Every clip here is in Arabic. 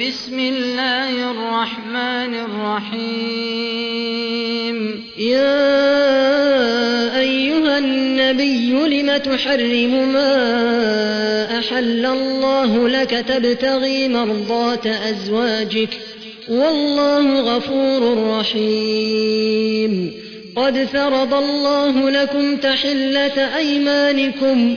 بسم الله الرحمن الرحيم. يا أيها النبي لم تحرم ما أحل الله لك تبتغي مرضات أزواجك؟ والله غفور رحيم. قد فرض الله لكم تحلة أيمانكم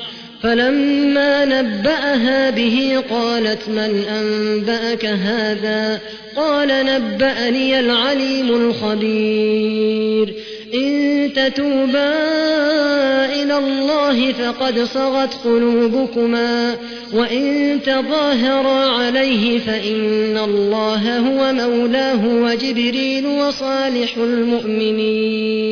فلما نبأها به قالت من أنبأك هذا؟ قال نبأني العليم الخبير. إن تتوبا إلى الله فقد صغت قلوبكما وإن تظاهرا عليه فإن الله هو مولاه وجبريل وصالح المؤمنين.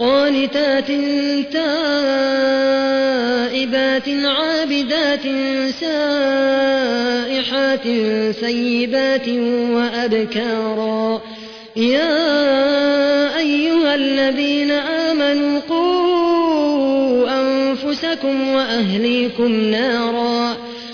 قانتات تائبات عابدات سائحات سيبات وأبكارا. يا أيها الذين آمنوا قوا أنفسكم وأهليكم نارا.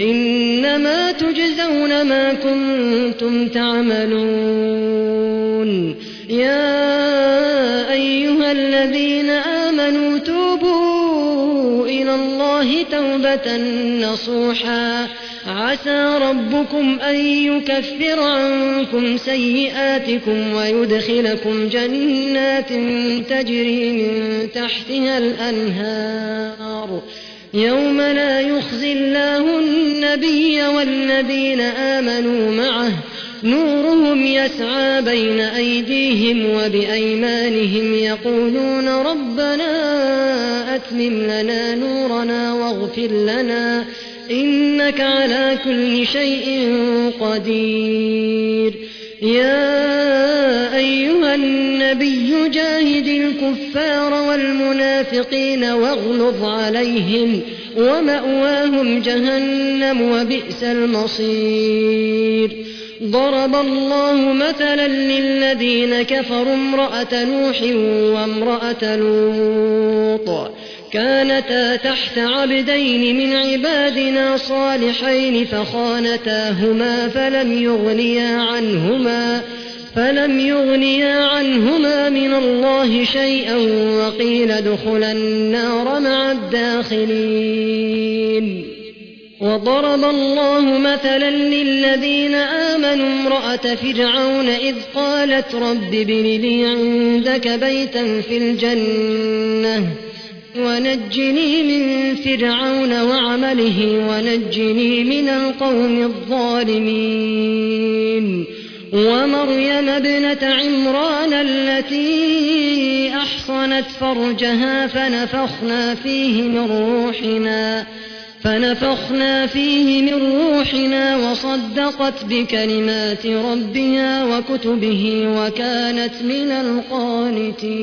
إنما تجزون ما كنتم تعملون. يا أيها الذين آمنوا توبوا إلى الله توبة نصوحا. عسى ربكم أن يكفر عنكم سيئاتكم ويدخلكم جنات تجري من تحتها الأنهار. يوم لا يخزي الله النبي والذين آمنوا معه. نورهم يسعى بين أيديهم وبأيمانهم يقولون ربنا أتمم لنا نورنا واغفر لنا. إنك على كل شيء قدير. يا أيها النبي جاهد الكفار والمنافقين واغلظ عليهم ومأواهم جهنم وبئس المصير. ضرب الله مثلا للذين كفروا امرأة نوح وامرأة لوط. كانتا تحت عبدين من عبادنا صالحين فخانتاهما فلم يغنيا عنهما فلم يغنيا عنهما من الله شيئا وقيل ادخلا النار مع الداخلين. وضرب الله مثلا للذين آمنوا امرأة فرعون إذ قالت رب ابن لي عندك بيتا في الجنة. ونجني من فرعون وعمله ونجني من القوم الظالمين. ومريم ابنة عمران التي أحصنت فرجها فنفخنا فيه من روحنا فنفخنا فيه من روحنا وصدقت بكلمات ربها وكتبه وكانت من القانتين.